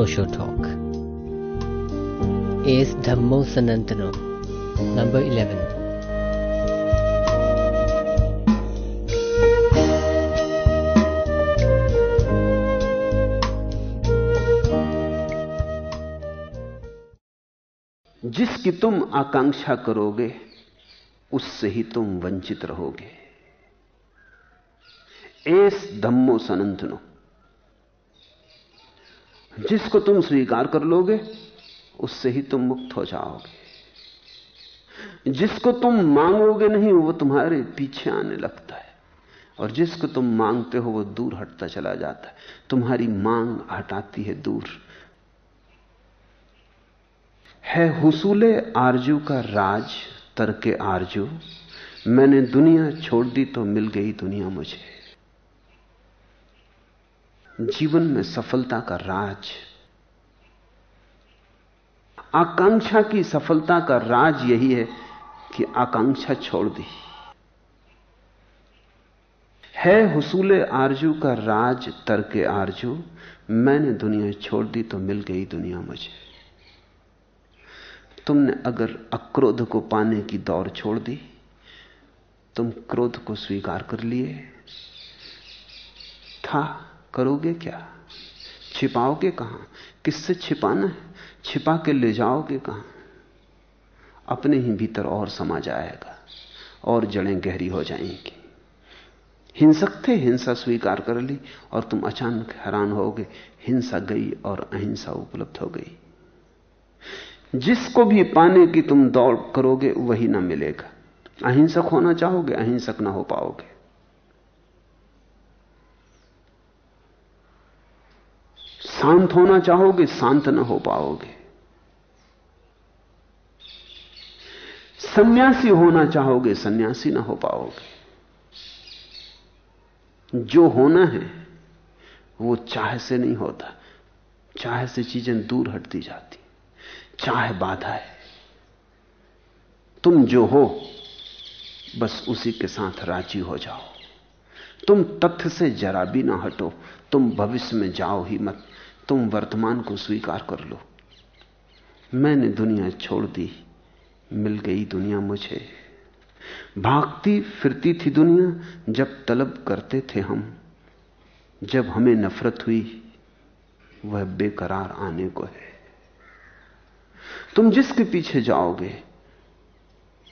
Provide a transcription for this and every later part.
Osho Talk is Dhammo Sanantano, number 11. जिसकी तुम आकांक्षा करोगे उससे ही तुम वंचित रहोगे एस धम्मो सनंतनो जिसको तुम स्वीकार कर लोगे, उससे ही तुम मुक्त हो जाओगे। जिसको तुम मांगोगे नहीं, वो तुम्हारे पीछे आने लगता है। और जिसको तुम मांगते हो, वो दूर हटता चला जाता है। तुम्हारी मांग हटाती है दूर। है हुसूले आरज़ू का राज, तरके आरज़ू। मैंने दुनिया छोड़ दी तो मिल गई दुनिया मुझे। जीवन में सफलता का राज। आकांक्षा की सफलता का राज यही है कि आकांक्षा छोड़ दी। है हुसूले आरज़ू का राज, तरके आरज़ू। मैंने दुनिया छोड़ दी तो मिल गई दुनिया मुझे। तुमने अगर अक्रोध को पाने की दौड़ छोड़ दी, तुम क्रोध को स्वीकार कर लिए। था। करोगे क्या? छिपाओगे कहाँ? किससे छिपाना है? छिपा के ले जाओगे कहाँ? अपने ही भीतर और समा जाएगा और जड़ें गहरी हो जाएँगी। हिंसक थे, हिंसा स्वीकार कर ली और तुम अचानक हैरान होगे हिंसा गई और अहिंसा उपलब्ध हो गई। जिसको भी पाने की तुम दौड़ करोगे, वही ना मिलेगा। अहिंसक होना चाहोगे, अहिंसक ना हो पाओगे। शांत होना चाहोगे, शांत न हो पाओगे। सन्यासी होना चाहोगे, सन्यासी ना हो पाओगे। जो होना है, वो चाह से नहीं होता। चाह से चीज़ें दूर हटती जाती। चाह बाधा है। तुम जो हो, बस उसी के साथ राज़ी हो जाओ। तुम तथ्य से जरा भी ना हटो। तुम भविष्य में जाओ ही मत। तुम वर्तमान को स्वीकार कर लो। मैंने दुनिया छोड़ दी, मिल गई दुनिया मुझे। भागती फिरती थी दुनिया जब तलब करते थे हम। जब हमें नफरत हुई, वह बेकरार आने को है। तुम जिसके पीछे जाओगे,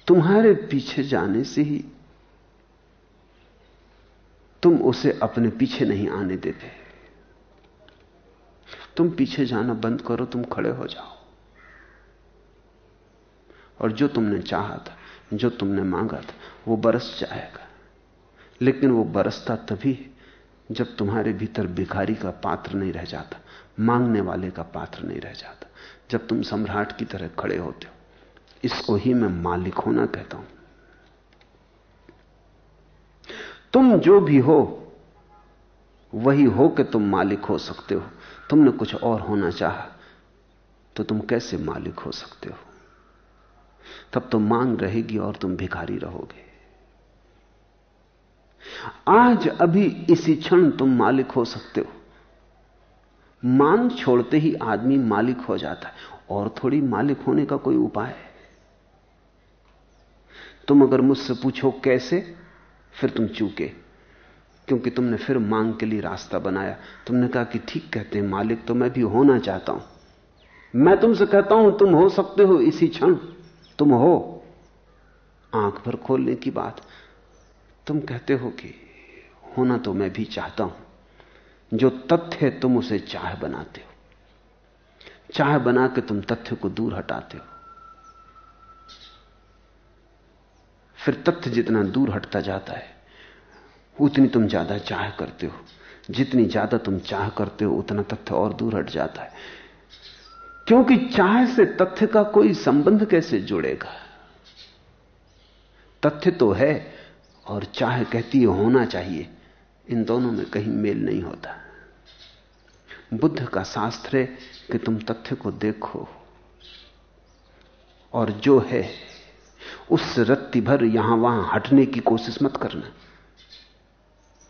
तुम्हारे पीछे जाने से ही तुम उसे अपने पीछे नहीं आने देते। तुम पीछे जाना बंद करो, तुम खड़े हो जाओ। और जो तुमने चाहा था, जो तुमने मांगा था, वो बरस जाएगा। लेकिन वो बरसता तभी जब तुम्हारे भीतर भिखारी का पात्र नहीं रह जाता, मांगने वाले का पात्र नहीं रह जाता। जब तुम सम्राट की तरह खड़े होते हो इसको ही मैं मालिक होना कहता हूँ। तुम जो भी हो वही हो कि तुम मालिक हो सकते हो। तुमने कुछ और होना चाहा तो तुम कैसे मालिक हो सकते हो? तब तो मांग रहेगी और तुम भिखारी रहोगे। आज अभी इसी क्षण तुम मालिक हो सकते हो। मांग छोड़ते ही आदमी मालिक हो जाता है, और थोड़ी मालिक होने का कोई उपाय है? तुम अगर मुझसे पूछो कैसे, फिर तुम चूके। क्योंकि तुमने फिर मांग के लिए रास्ता बनाया। तुमने कहा कि ठीक कहते हैं, मालिक तो मैं भी होना चाहता हूँ। मैं तुमसे कहता हूँ, तुम हो सकते हो इसी क्षण। तुम हो। आँख भर खोलने की बात। तुम कहते हो कि होना तो मैं भी चाहता हूँ। जो तथ्य है, तुम उसे चाह बनाते हो। चाह बना के तुम तथ्य को दूर हटाते हो। फिर तथ्य जितना दूर हटता जाता है उतनी तुम ज़्यादा चाह करते हो। जितनी ज़्यादा तुम चाह करते हो, उतना तथ्य और दूर हट जाता है। क्योंकि चाह से तथ्य का कोई संबंध कैसे जुड़ेगा? तथ्य तो है और चाह कहती है, होना चाहिए। इन दोनों में कहीं मेल नहीं होता। बुद्ध का शास्त्र है कि तुम तथ्य को देखो और जो है, उस रत्ती भर यहाँ वहाँ हटने की कोशिश मत करना।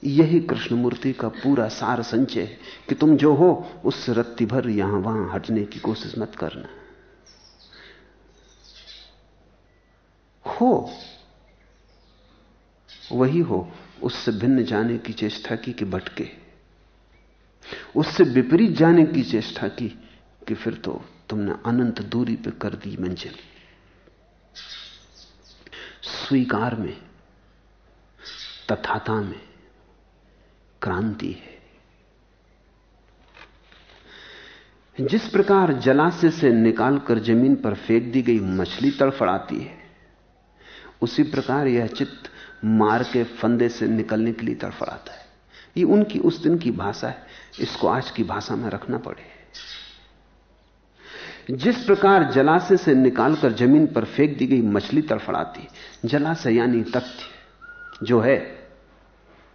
यही कृष्णमूर्ति का पूरा सार संचय है कि तुम जो हो उससे रत्ती भर यहाँ वहाँ हटने की कोशिश मत करना। हो। वही हो, उससे भिन्न जाने की चेष्टा की कि भटके। उससे विपरीत जाने की चेष्टा की कि फिर तो तुमने अनंत दूरी पे कर दी मंजिल। स्वीकार में, तथाता में क्रांति है। जिस प्रकार जलाशय से निकालकर ज़मीन पर फेंक दी गई मछली तड़फड़ाती है, उसी प्रकार यह चित्त मार के फंदे से निकलने के लिए तड़फड़ाता है। ये उनकी, उस दिन की भाषा है। इसको आज की भाषा में रखना पड़े। जिस प्रकार जलाशय से निकालकर ज़मीन पर फेंक दी गई मछली तड़फड़ाती, जलाशय यानी तथ्य जो है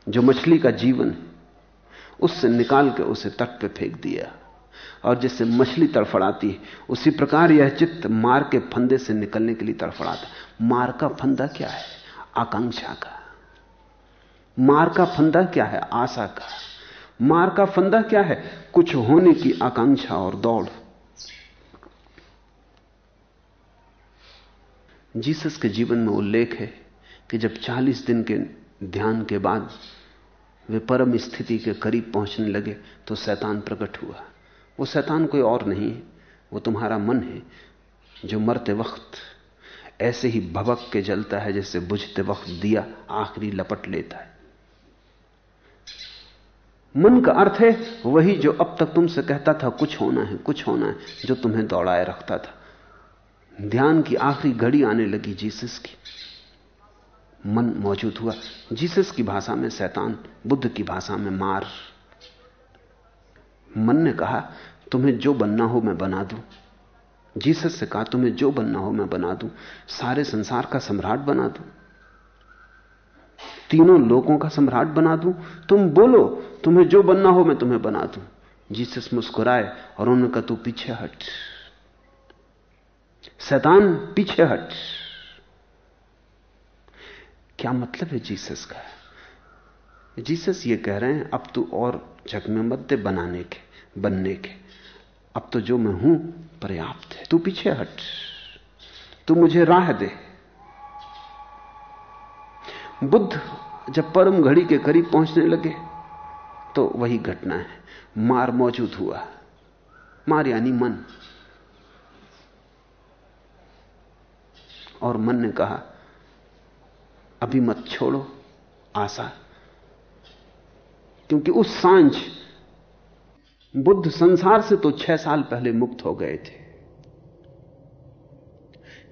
जो मछली का जीवन है, उससे निकाल के उसे तट पे फेंक दिया। और जिससे मछली तड़फड़ाती है, उसी प्रकार यह चित्त मार के फंदे से निकलने के लिए तड़फड़ाता मार का फंदा क्या है? आकांक्षा का। मार का फंदा क्या है? आशा का। मार का फंदा क्या है? कुछ होने की आकांक्षा और दौड़। जीसस के जीवन में उल्लेख है कि जब 40 दिन के ध्यान के बाद वे परम स्थिति के करीब पहुँचने लगे तो शैतान प्रकट हुआ। वो शैतान कोई और नहीं है, वो तुम्हारा मन है, जो मरते वक्त ऐसे ही भबक के जलता है जैसे बुझते वक्त दिया आखिरी लपट लेता है। मन का अर्थ है वही जो अब तक तुमसे कहता था, कुछ होना है, कुछ होना है, जो तुम्हें दौड़ाए रखता था। ध्यान की आखिरी घड़ी आने लगी जीसस की। मन मौजूद हुआ। जीसस की भाषा में शैतान, बुद्ध की भाषा में मार। मन ने कहा, तुम्हें जो बनना हो मैं बना दूँ। जीसस से कहा, तुम्हें जो बनना हो मैं बना दूँ। सारे संसार का सम्राट बना दूँ। तीनों लोगों का सम्राट बना दूँ। तुम बोलो, तुम्हें जो बनना हो मैं तुम्हें बना दूँ। जीसस मुस्कुराए और उन्होंने कहा, तू पीछे हट। शैतान पीछे हट। क्या मतलब है जीसस का? जीसस ये कह रहे हैं, अब तू और जख्मे दे बनाने के, बनने के। अब तो जो मैं हूँ, पर्याप्त है। तू पीछे हट। तू मुझे राह दे। बुद्ध जब परम घड़ी के करीब पहुँचने लगे तो वही घटना है। मार मौजूद हुआ। मार यानी मन। और मन ने कहा अभी मत छोड़ो आशा। क्योंकि उस साँझ बुद्ध संसार से तो छह साल पहले मुक्त हो गए थे।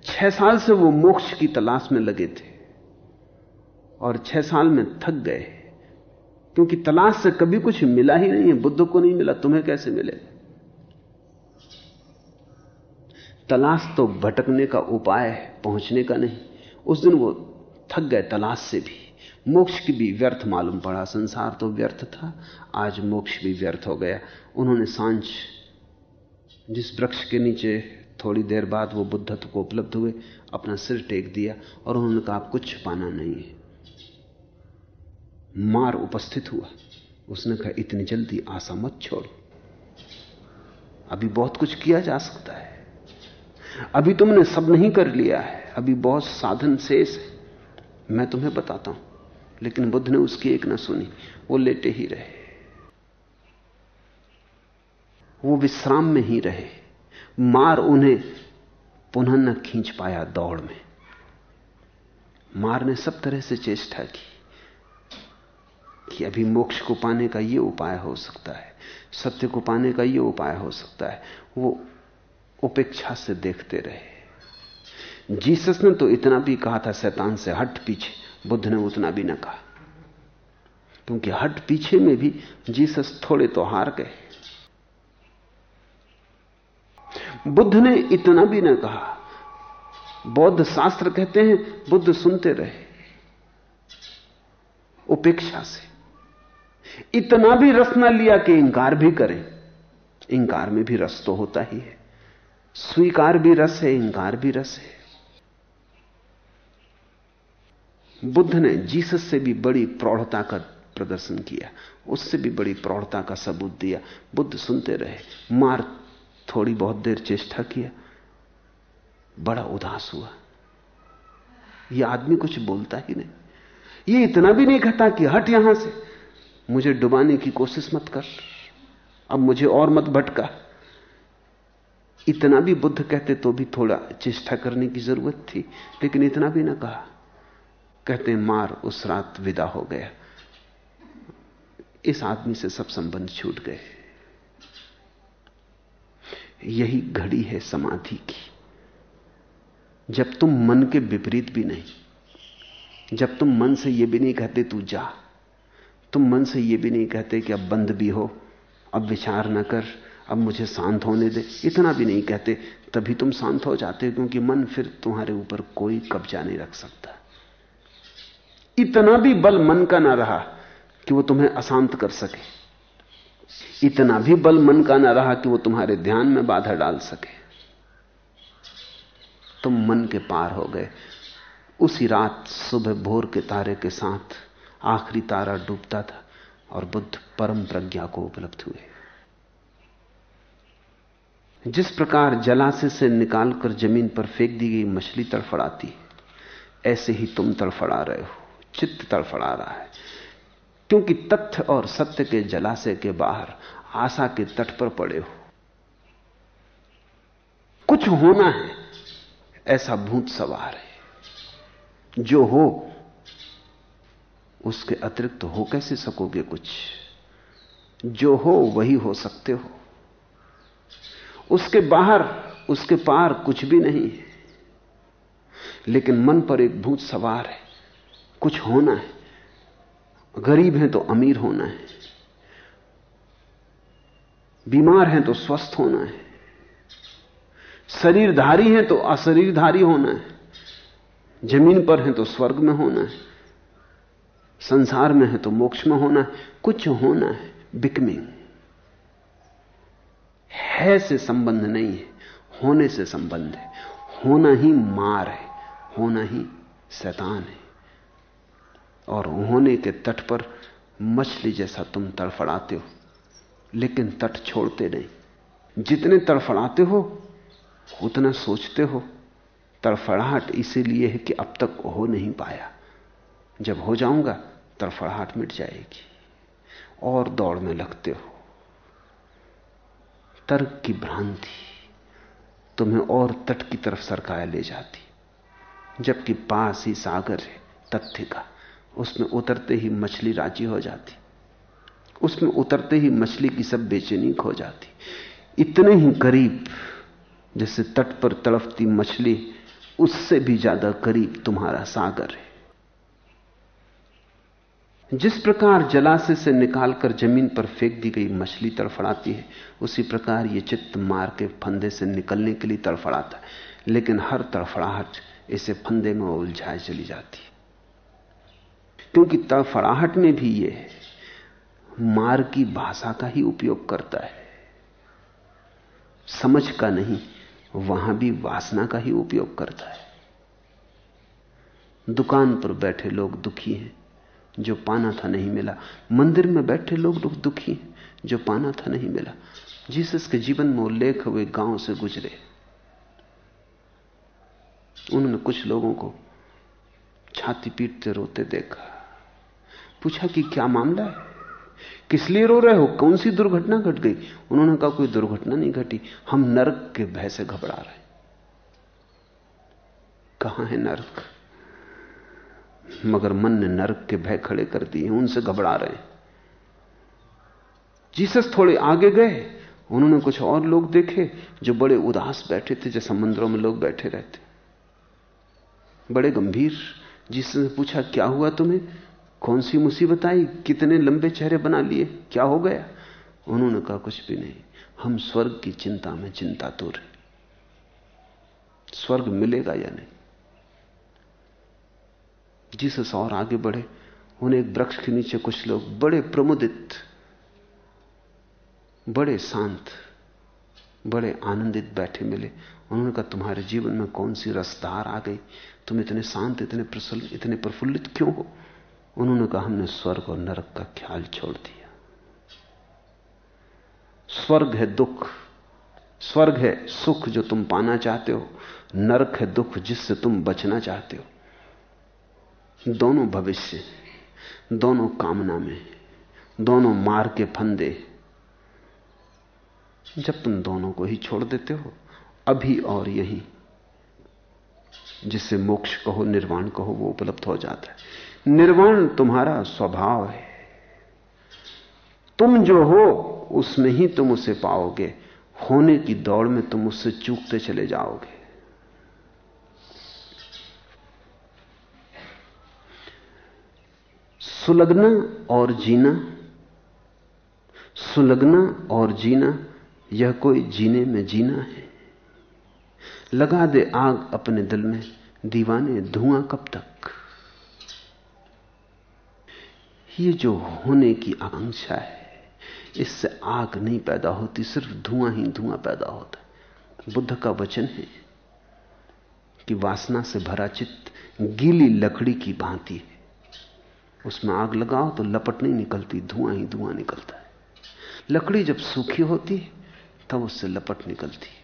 छह साल से वो मोक्ष की तलाश में लगे थे और छह साल में थक गए। क्योंकि तलाश से कभी कुछ मिला ही नहीं है बुद्ध को नहीं मिला, तुम्हें कैसे मिले? तलाश तो भटकने का उपाय है, पहुँचने का नहीं। उस दिन वो थक गए तलाश से भी। मोक्ष की भी व्यर्थ मालूम पड़ा। संसार तो व्यर्थ था, आज मोक्ष भी व्यर्थ हो गया। उन्होंने साँझ, जिस वृक्ष के नीचे थोड़ी देर बाद वो बुद्धत्व को उपलब्ध हुए, अपना सिर टेक दिया और उन्होंने कहा, कुछ पाना नहीं है। मार उपस्थित हुआ। उसने कहा, इतनी जल्दी आशा मत छोड़ो। अभी बहुत कुछ किया जा सकता है। अभी तुमने सब नहीं कर लिया है। अभी बहुत साधन शेष है। मैं तुम्हें बताता हूँ। लेकिन बुद्ध ने उसकी एक ना सुनी। वो लेटे ही रहे। वो विश्राम में ही रहे। मार उन्हें, पुनः न खींच पाया दौड़ में। मार ने सब तरह से चेष्टा की कि अभी मोक्ष को पाने का यह उपाय हो सकता है, सत्य को पाने का यह उपाय हो सकता है। वो उपेक्षा से देखते रहे। जीसस ने तो इतना भी कहा था, शैतान से हट पीछे। बुद्ध ने उतना भी ना कहा। क्योंकि हट पीछे में भी जीसस थोड़े तो हार गए। बुद्ध ने इतना भी ना कहा। बौद्ध शास्त्र कहते हैं, बुद्ध सुनते रहे। उपेक्षा से। इतना भी रस ना लिया कि इंकार भी करें। इंकार में भी रस तो होता ही है। स्वीकार भी रस है, इंकार भी रस है। बुद्ध ने जीसस से भी बड़ी प्रौढ़ता का प्रदर्शन किया, उससे भी बड़ी प्रौढ़ता का सबूत दिया। बुद्ध सुनते रहे, मार थोड़ी बहुत देर चेष्टा किया। बड़ा उदास हुआ। यह आदमी कुछ बोलता ही नहीं। ये इतना भी नहीं कहता कि हट यहाँ से। मुझे डुबाने की कोशिश मत कर। अब मुझे और मत भटका। इतना भी बुद्ध कहते तो भी थोड़ा चेष्टा करने की ज़रूरत थी, लेकिन इतना भी ना कहा। कहते मार, उस रात विदा हो गया। इस आदमी से सब संबंध छूट गए। यही घड़ी है समाधि की। जब तुम मन के विपरीत भी नहीं, जब तुम मन से यह भी नहीं कहते, तू जा। तुम मन से यह भी नहीं कहते कि, अब बंद भी हो, अब विचार न कर, अब मुझे शांत होने दे। इतना भी नहीं कहते। तभी तुम शांत हो जाते क्योंकि मन फिर तुम्हारे ऊपर कोई कब्जा नहीं रख सकता। इतना भी बल मन का ना रहा कि वो तुम्हें अशांत कर सके। इतना भी बल मन का ना रहा कि वो तुम्हारे ध्यान में बाधा डाल सके। तुम मन के पार हो गए। उसी रात सुबह भोर के तारे के साथ आखिरी तारा डूबता था और बुद्ध परम प्रज्ञा को उपलब्ध हुए। जिस प्रकार जलाशय से निकालकर ज़मीन पर फेंक दी गई मछली तड़फड़ाती, ऐसे ही तुम तड़फड़ा रहे हो। चित्त तड़फड़ा रहा है। क्योंकि तथ्य और सत्य के जलाशय के बाहर आशा के तट पर पड़े हो। कुछ होना है, ऐसा भूत सवार है। जो हो, उसके अतिरिक्त तो हो कैसे सकोगे कुछ? जो हो, वही हो सकते हो। उसके बाहर, उसके पार कुछ भी नहीं है। लेकिन मन पर एक भूत सवार है। कुछ होना है। गरीब हैं तो अमीर होना है। बीमार हैं तो स्वस्थ होना है। शरीरधारी हैं तो अशरीरधारी होना है। ज़मीन पर हैं तो स्वर्ग में होना है। संसार में है तो मोक्ष में होना है। कुछ होना है, बिकमिंग। है से संबंध नहीं है, होने से संबंध है। होना ही मार है, होना ही शैतान है। और होने के तट पर मछली जैसा तुम तड़फड़ाते हो, लेकिन तट छोड़ते नहीं। जितने तड़फड़ाते हो, उतना सोचते हो। तड़फड़ाहट इसीलिए है कि अब तक हो नहीं पाया। जब हो जाऊँगा, तड़फड़ाहट मिट जाएगी और दौड़ में लगते हो। तर्क की भ्रांति तुम्हें और तट की तरफ़ सरकाया ले जाती। जबकि पास ही सागर है, तथ्य का। उसमें उतरते ही मछली राज़ी हो जाती। उसमें उतरते ही मछली की सब बेचैनी खो जाती। इतने ही करीब जैसे तट पर तड़फती मछली, उससे भी ज़्यादा करीब तुम्हारा सागर है। जिस प्रकार जलाशय से निकालकर ज़मीन पर फेंक दी गई मछली तड़फड़ाती है, उसी प्रकार यह चित्त मार के फंदे से निकलने के लिए तड़फड़ाता है। लेकिन हर तड़फड़ाहट इसे फंदे में उलझाए चली जाती क्योंकि तड़फड़ाहट में भी यह मार की भाषा का ही उपयोग करता है। समझ का नहीं, वहाँ भी वासना का ही उपयोग करता है। दुकान पर बैठे लोग दुखी हैं, जो पाना था नहीं मिला। मंदिर में बैठे लोग दुखी हैं, जो पाना था नहीं मिला। जीसस के जीवन में उल्लेख हुए गाँव से गुजरे। उन्होंने कुछ लोगों को छाती पीटते रोते देखा। पूछा कि क्या मामला है? किस लिए रो रहे हो? कौन सी दुर्घटना घट गई? उन्होंने कहा, कोई दुर्घटना नहीं घटी। हम नरक के भय से घबरा रहे कहाँ है नरक? मगर मन ने नरक के भय खड़े कर दिए उनसे घबरा रहे जीसस थोड़े आगे गए। उन्होंने कुछ और लोग देखे जो बड़े उदास बैठे थे, जैसे मंदिरों में लोग बैठे रहते। बड़े गंभीर। जिसने पूछा, क्या हुआ तुम्हें? कौन सी मुसीबत आई? कितने लंबे चेहरे बना लिए? क्या हो गया? उन्होंने कहा, कुछ भी नहीं। हम स्वर्ग की चिंता में चिंता तो रहे स्वर्ग मिलेगा या नहीं? जिसस और आगे बढ़े। उन्हें एक वृक्ष के नीचे कुछ लोग बड़े प्रमुदित, बड़े शांत, बड़े आनंदित बैठे मिले। उन्होंने कहा, तुम्हारे जीवन में कौन सी रसदार आ गई? तुम इतने शांत, इतने प्रसन्न, इतने प्रफुल्लित क्यों हो? उन्होंने कहा, हमने स्वर्ग और नरक का ख्याल छोड़ दिया। स्वर्ग है दुख। स्वर्ग है सुख जो तुम पाना चाहते हो। नरक है दुख जिससे तुम बचना चाहते हो। दोनों भविष्य, दोनों कामना में, दोनों मार के फंदे। जब तुम दोनों को ही छोड़ देते हो, अभी और यही जिसे मोक्ष कहो, निर्वाण कहो, वो उपलब्ध हो जाता है। निर्वाण तुम्हारा स्वभाव है। तुम जो हो, उसमें ही तुम उसे पाओगे। होने की दौड़ में तुम उससे चूकते चले जाओगे। सुलगना और जीना, सुलगना और जीना, यह कोई जीने में जीना है। लगा दे आग अपने दिल में, दीवाने धुआँ कब तक? ये जो होने की आकांक्षा है, इससे आग नहीं पैदा होती, सिर्फ़ धुआँ ही धुआँ पैदा होता है। बुद्ध का वचन है कि वासना से भरा चित्त गीली लकड़ी की भांति है। उसमें आग लगाओ तो लपट नहीं निकलती, धुआँ ही धुआँ निकलता है। लकड़ी जब सूखी होती है, तब उससे लपट निकलती है।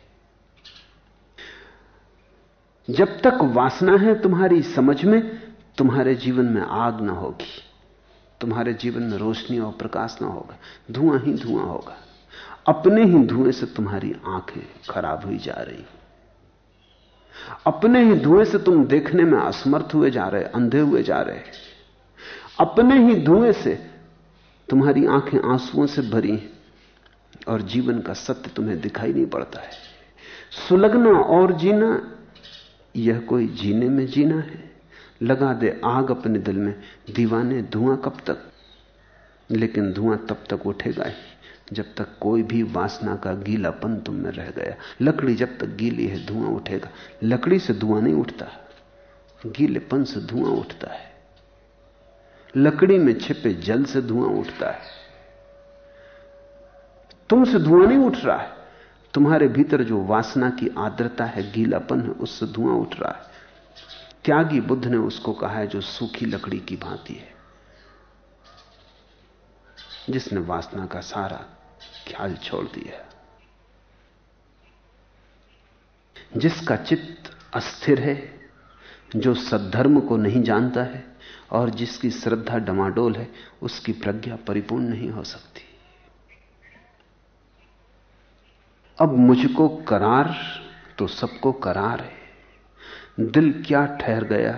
जब तक वासना है तुम्हारी समझ में, तुम्हारे जीवन में आग ना होगी। तुम्हारे जीवन में रोशनी और प्रकाश ना होगा, धुआँ ही धुआँ होगा। अपने ही धुएँ से तुम्हारी आँखें खराब हुई जा रही अपने ही धुएँ से तुम देखने में असमर्थ हुए जा रहे, अंधे हुए जा रहे अपने ही धुएँ से तुम्हारी आँखें आंसुओं से भरी और जीवन का सत्य तुम्हें दिखाई नहीं पड़ता है। सुलगना और जीना, यह कोई जीने में जीना है। लगा दे आग अपने दिल में। दीवाने, धुआँ कब तक? लेकिन धुआँ तब तक उठेगा ही, जब तक कोई भी वासना का गीलापन तुम में रह गया। लकड़ी जब तक गीली है, धुआँ उठेगा। लकड़ी से धुआँ नहीं उठता, गीलेपन से धुआँ उठता है। लकड़ी में छिपे जल से धुआँ उठता है। तुमसे धुआँ नहीं उठ रहा है। तुम्हारे भीतर जो वासना की आर्द्रता है, गीलापन है, उससे धुआँ उठ रहा है। त्यागी बुद्ध ने उसको कहा है, जो सूखी लकड़ी की भांति है, जिसने वासना का सारा ख्याल छोड़ दिया जिसका चित्त अस्थिर है, जो सद्धर्म को नहीं जानता है, और जिसकी श्रद्धा डमाडोल है, उसकी प्रज्ञा परिपूर्ण नहीं हो सकती। अब मुझको करार तो सबको करार है। दिल क्या ठहर गया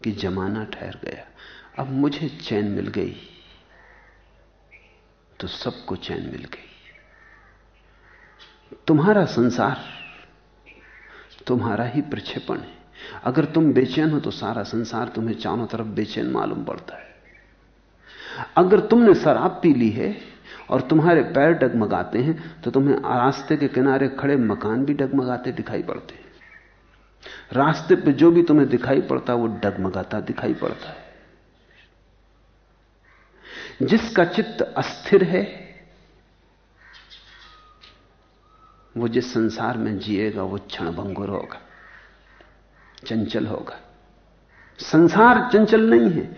कि जमाना ठहर गया। अब मुझे चैन मिल गई तो सबको चैन मिल गई। तुम्हारा संसार, तुम्हारा ही प्रक्षेपण है। अगर तुम बेचैन हो तो सारा संसार तुम्हें चारों तरफ़ बेचैन मालूम पड़ता है। अगर तुमने शराब पी ली है और तुम्हारे पैर डगमगाते हैं तो तुम्हें रास्ते के किनारे खड़े मकान भी डगमगाते दिखाई पड़ते हैं। रास्ते पे जो भी तुम्हें दिखाई पड़ता है, वो डगमगाता दिखाई पड़ता है। जिसका चित्त अस्थिर है, वो जिस संसार में जिएगा, वो क्षणभंगुर होगा, चंचल होगा। संसार चंचल नहीं है,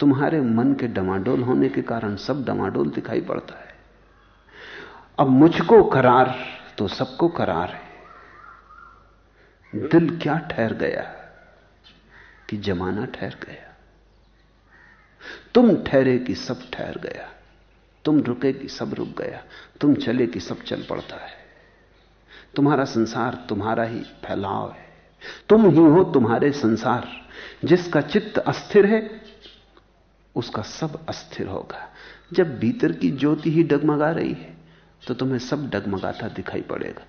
तुम्हारे मन के डमाडोल होने के कारण सब डमाडोल दिखाई पड़ता है। अब मुझको करार तो सबको करार है। दिल क्या ठहर गया कि जमाना ठहर गया? तुम ठहरे कि सब ठहर गया? तुम रुके कि सब रुक गया? तुम चले कि सब चल पड़ता है? तुम्हारा संसार तुम्हारा ही फैलाव है। तुम ही हो तुम्हारे संसार। जिसका चित्त अस्थिर है, उसका सब अस्थिर होगा। जब भीतर की ज्योति ही डगमगा रही है तो तुम्हें सब डगमगाता दिखाई पड़ेगा।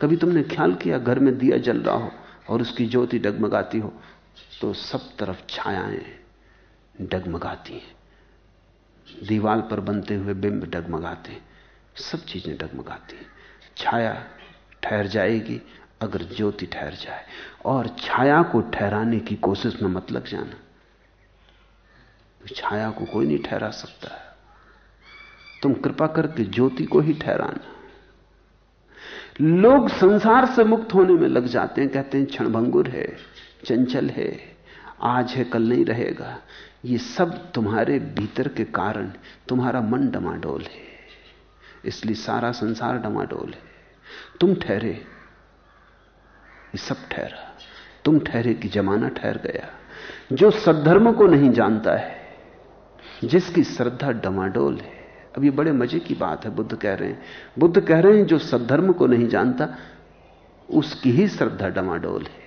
कभी तुमने ख्याल किया, घर में दिया जल रहा हो और उसकी ज्योति डगमगाती हो तो सब तरफ़ छायाएँ डगमगाती हैं। दीवाल पर बनते हुए बिंब डगमगाते हैं, सब चीज़ें डगमगाती हैं। छाया ठहर जाएगी अगर ज्योति ठहर जाए। और छाया को ठहराने की कोशिश में मत लग जाना। छाया को कोई नहीं ठहरा सकता। तुम कृपा करके ज्योति को ही ठहराना। लोग संसार से मुक्त होने में लग जाते हैं, कहते हैं, क्षणभंगुर है, चंचल है, आज है, कल नहीं रहेगा। ये सब तुम्हारे भीतर के कारण, तुम्हारा मन डमाडोल है। इसलिए सारा संसार डमाडोल है। तुम ठहरे। ये सब ठहरा। तुम ठहरे कि जमाना ठहर गया। जो सद्धर्म को नहीं जानता है, जिसकी श्रद्धा डमाडोल है अब ये बड़े मज़े की बात है, बुद्ध कह रहे हैं। बुद्ध कह रहे हैं, जो सद्धर्म को नहीं जानता, उसकी ही श्रद्धा डमाडोल है।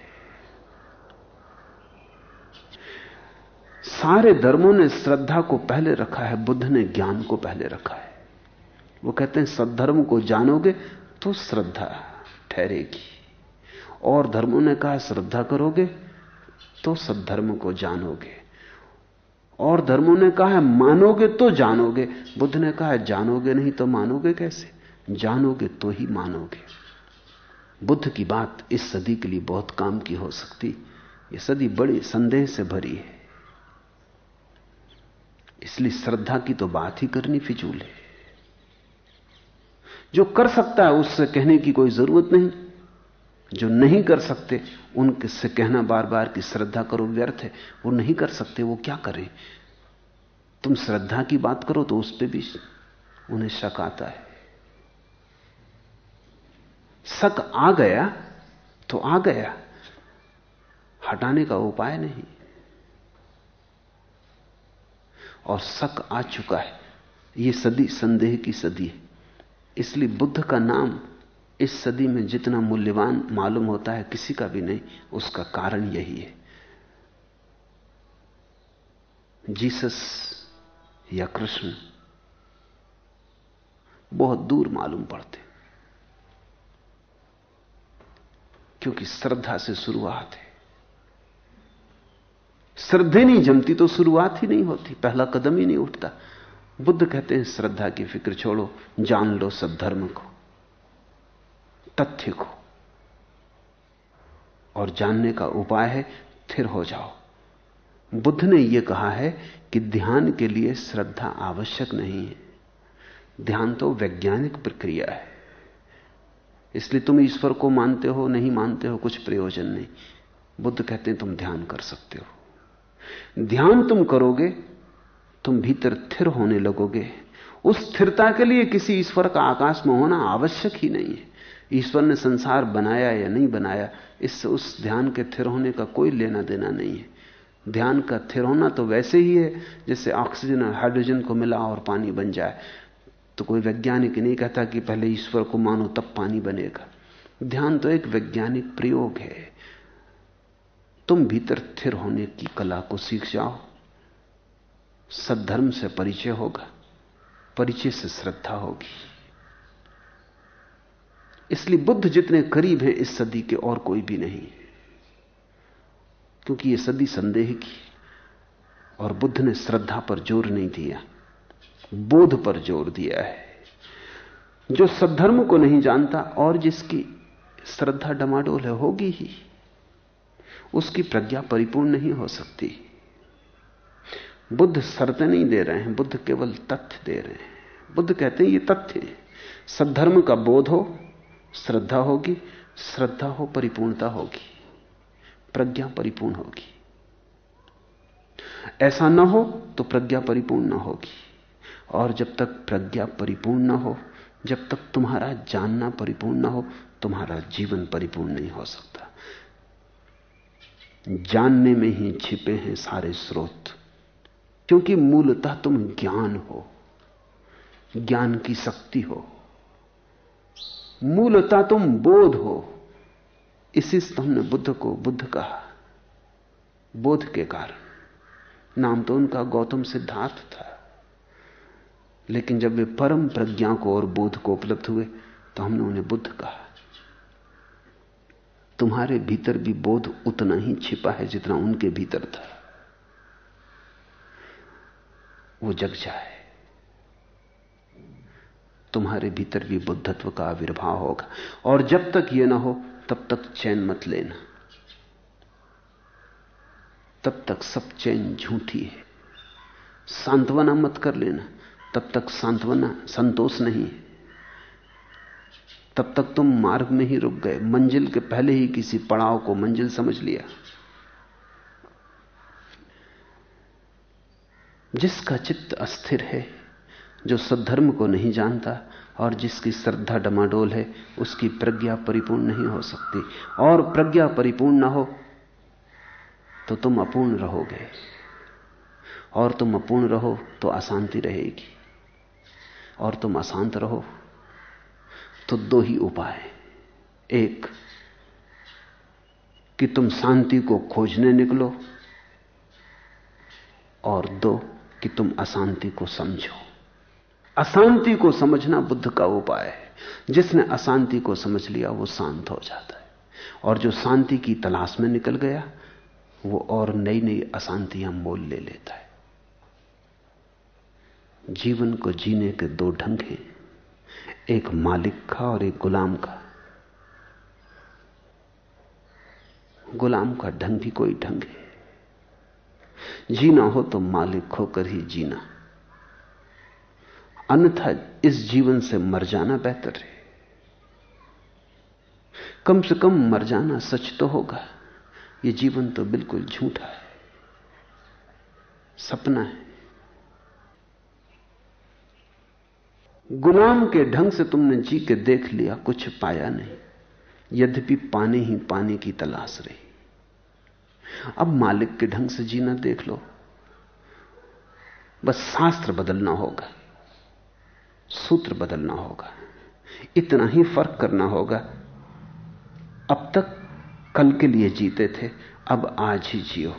सारे धर्मों ने श्रद्धा को पहले रखा है, बुद्ध ने ज्ञान को पहले रखा है। वो कहते हैं, सद्धर्म को जानोगे तो श्रद्धा ठहरेगी। और धर्मों ने कहा, श्रद्धा करोगे तो सद्धर्म को जानोगे। और धर्मों ने कहा है, मानोगे तो जानोगे। बुद्ध ने कहा है, जानोगे नहीं तो मानोगे कैसे? जानोगे तो ही मानोगे। बुद्ध की बात इस सदी के लिए बहुत काम की हो सकती। यह सदी बड़ी संदेह से भरी है। इसलिए श्रद्धा की तो बात ही करनी फिजूल है। जो कर सकता है, उससे कहने की कोई ज़रूरत नहीं। जो नहीं कर सकते, उनके से कहना बार बार कि श्रद्धा करो, व्यर्थ है। वो नहीं कर सकते, वो क्या करें? तुम श्रद्धा की बात करो तो उस पर भी उन्हें शक आता है। शक आ गया तो आ गया। हटाने का उपाय नहीं। और शक आ चुका है। यह सदी संदेह की सदी है। इसलिए बुद्ध का नाम इस सदी में जितना मूल्यवान मालूम होता है, किसी का भी नहीं, उसका कारण यही है। जीसस या कृष्ण बहुत दूर मालूम पड़ते, क्योंकि श्रद्धा से शुरुआत है। श्रद्धे नहीं जमती तो शुरुआत ही नहीं होती, पहला कदम ही नहीं उठता। बुद्ध कहते हैं, श्रद्धा की फ़िक्र छोड़ो, जान लो सब धर्म को। तथ्य को। और जानने का उपाय है, थिर हो जाओ। बुद्ध ने यह कहा है कि ध्यान के लिए श्रद्धा आवश्यक नहीं है। ध्यान तो वैज्ञानिक प्रक्रिया है। इसलिए तुम ईश्वर को मानते हो, नहीं मानते हो, कुछ प्रयोजन नहीं। बुद्ध कहते हैं, तुम ध्यान कर सकते हो। ध्यान तुम करोगे, तुम भीतर स्थिर होने लगोगे। उस स्थिरता के लिए किसी ईश्वर का आकाश में होना आवश्यक ही नहीं है। ईश्वर ने संसार बनाया या नहीं बनाया, इससे उस ध्यान के थिर होने का कोई लेना देना नहीं है। ध्यान का थिर होना तो वैसे ही है जैसे ऑक्सीजन और हाइड्रोजन को मिला और पानी बन जाए। तो कोई वैज्ञानिक नहीं कहता कि पहले ईश्वर को मानो तब पानी बनेगा। ध्यान तो एक वैज्ञानिक प्रयोग है। तुम भीतर थिर होने की कला को सीख जाओ। सद्धर्म से परिचय होगा, परिचय से श्रद्धा होगी। इसलिए बुद्ध जितने करीब हैं, इस सदी के और कोई भी नहीं क्योंकि यह सदी संदेह की और बुद्ध ने श्रद्धा पर ज़ोर नहीं दिया, बोध पर ज़ोर दिया है। जो सद्धर्म को नहीं जानता और जिसकी श्रद्धा डमाडोल है, होगी ही। उसकी प्रज्ञा परिपूर्ण नहीं हो सकती। बुद्ध शर्तें नहीं दे रहे हैं, बुद्ध केवल तथ्य दे रहे हैं। बुद्ध कहते हैं, ये तथ्य सद्धर्म का बोध हो श्रद्धा होगी, श्रद्धा हो, परिपूर्णता होगी, प्रज्ञा परिपूर्ण होगी। ऐसा न हो तो प्रज्ञा परिपूर्ण न होगी। और जब तक प्रज्ञा परिपूर्ण न हो, जब तक तुम्हारा जानना परिपूर्ण न हो, तुम्हारा जीवन परिपूर्ण नहीं हो सकता। जानने में ही छिपे हैं सारे स्रोत, क्योंकि मूलतः तुम ज्ञान हो, ज्ञान की शक्ति हो। मूलतः तुम बोध हो। इसी से हमने बुद्ध को बुद्ध कहा। बोध के कारण। नाम तो उनका गौतम सिद्धार्थ था। लेकिन जब वे परम प्रज्ञा को और बोध को उपलब्ध हुए तो हमने उन्हें बुद्ध कहा। तुम्हारे भीतर भी बोध उतना ही छिपा है जितना उनके भीतर था। वो जग जाए। तुम्हारे भीतर भी बुद्धत्व का आविर्भाव होगा। और जब तक यह ना हो, तब तक चैन मत लेना। तब तक सब चैन झूठी है। सांत्वना मत कर लेना। तब तक सांत्वना, संतोष नहीं तब तक तुम मार्ग में ही रुक गए। मंजिल के पहले ही किसी पड़ाव को मंजिल समझ लिया। जिसका चित्त अस्थिर है जो सद्धर्म को नहीं जानता और जिसकी श्रद्धा डमाडोल है, उसकी प्रज्ञा परिपूर्ण नहीं हो सकती। और प्रज्ञा परिपूर्ण ना हो तो तुम अपूर्ण रहोगे। और तुम अपूर्ण रहो तो अशांति रहेगी। और तुम अशांत रहो तो दो ही उपाय एक, कि तुम शांति को खोजने निकलो, और दो, कि तुम अशांति को समझो। अशांति को समझना बुद्ध का उपाय है। जिसने अशांति को समझ लिया, वो शांत हो जाता है। और जो शांति की तलाश में निकल गया, वो और नई नई अशांतियाँ मोल ले लेता है। जीवन को जीने के दो ढंग हैं। एक मालिक का और एक गुलाम का। गुलाम का ढंग भी कोई ढंग है। जीना हो तो मालिक होकर ही जीना। अन्यथा इस जीवन से मर जाना बेहतर है। कम से कम मर जाना सच तो होगा। ये जीवन तो बिल्कुल झूठा है। सपना है। गुलाम के ढंग से तुमने जी के देख लिया, कुछ पाया नहीं। यद्यपि पाने ही पाने की तलाश रही। अब मालिक के ढंग से जीना देख लो। बस शास्त्र बदलना होगा। सूत्र बदलना होगा। इतना ही फ़र्क करना होगा। अब तक कल के लिए जीते थे, अब आज ही जियो।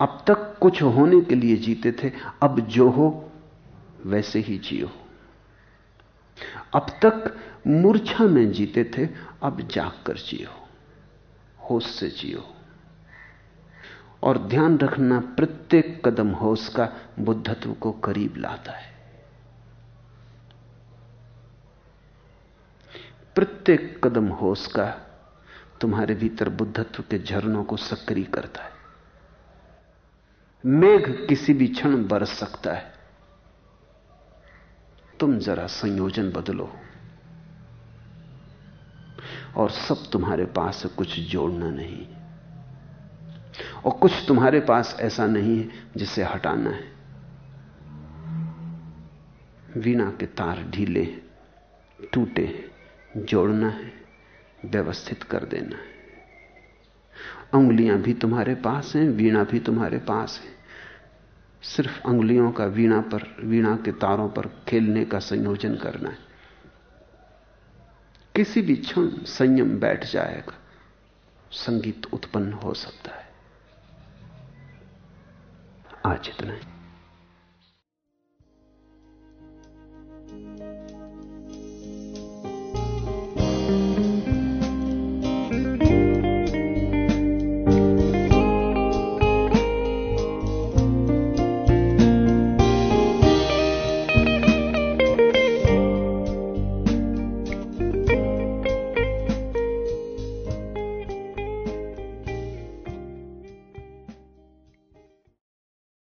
अब तक कुछ होने के लिए जीते थे, अब जो हो, वैसे ही जियो। अब तक मूर्छा में जीते थे, अब जागकर जियो। होश से जियो। और ध्यान रखना, प्रत्येक कदम होश का बुद्धत्व को करीब लाता है। प्रत्येक कदम होश का तुम्हारे भीतर बुद्धत्व के झरनों को सक्रिय करता है। मेघ किसी भी क्षण बरस सकता है। तुम जरा संयोजन बदलो और सब तुम्हारे पास है कुछ जोड़ना नहीं। और कुछ तुम्हारे पास ऐसा नहीं है जिसे हटाना है। वीणा के तार ढीले टूटे जोड़ना है, व्यवस्थित कर देना है। उंगलियाँ भी तुम्हारे पास हैं, वीणा भी तुम्हारे पास है। सिर्फ़ अंगुलियों का वीणा पर, वीणा के तारों पर खेलने का संयोजन करना है। किसी भी क्षण संयम बैठ जाएगा, संगीत उत्पन्न हो सकता है। आज इतना है।